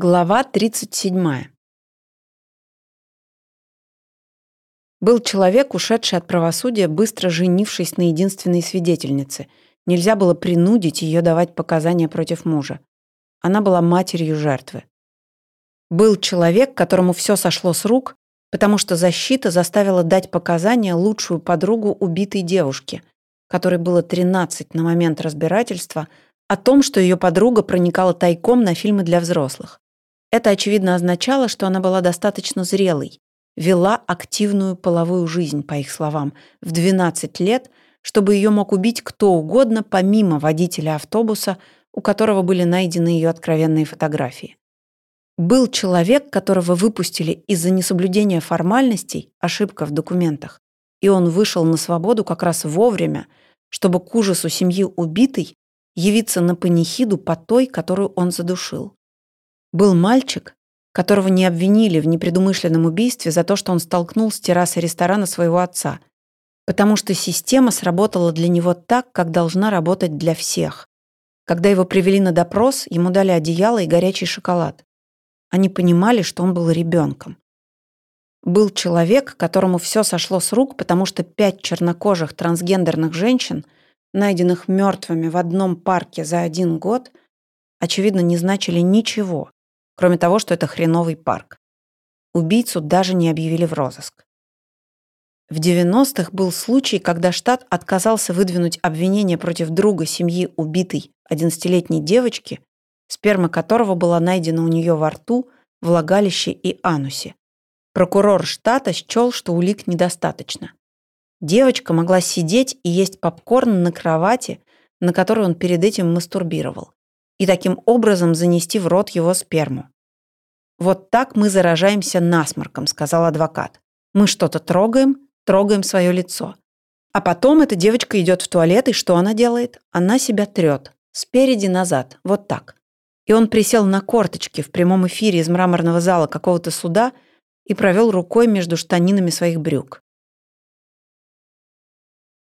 Глава 37. Был человек, ушедший от правосудия, быстро женившись на единственной свидетельнице. Нельзя было принудить ее давать показания против мужа. Она была матерью жертвы. Был человек, которому все сошло с рук, потому что защита заставила дать показания лучшую подругу убитой девушки, которой было 13 на момент разбирательства, о том, что ее подруга проникала тайком на фильмы для взрослых. Это, очевидно, означало, что она была достаточно зрелой, вела активную половую жизнь, по их словам, в 12 лет, чтобы ее мог убить кто угодно, помимо водителя автобуса, у которого были найдены ее откровенные фотографии. Был человек, которого выпустили из-за несоблюдения формальностей, ошибка в документах, и он вышел на свободу как раз вовремя, чтобы к ужасу семьи убитой явиться на панихиду по той, которую он задушил. Был мальчик, которого не обвинили в непредумышленном убийстве за то, что он столкнул с террасы ресторана своего отца, потому что система сработала для него так, как должна работать для всех. Когда его привели на допрос, ему дали одеяло и горячий шоколад. Они понимали, что он был ребенком. Был человек, которому все сошло с рук, потому что пять чернокожих трансгендерных женщин, найденных мертвыми в одном парке за один год, очевидно, не значили ничего, кроме того, что это хреновый парк. Убийцу даже не объявили в розыск. В 90-х был случай, когда штат отказался выдвинуть обвинение против друга семьи убитой 11-летней девочки, сперма которого была найдена у нее во рту, влагалище и анусе. Прокурор штата счел, что улик недостаточно. Девочка могла сидеть и есть попкорн на кровати, на которой он перед этим мастурбировал и таким образом занести в рот его сперму. «Вот так мы заражаемся насморком», — сказал адвокат. «Мы что-то трогаем, трогаем свое лицо. А потом эта девочка идет в туалет, и что она делает? Она себя трет. Спереди назад. Вот так. И он присел на корточки в прямом эфире из мраморного зала какого-то суда и провел рукой между штанинами своих брюк.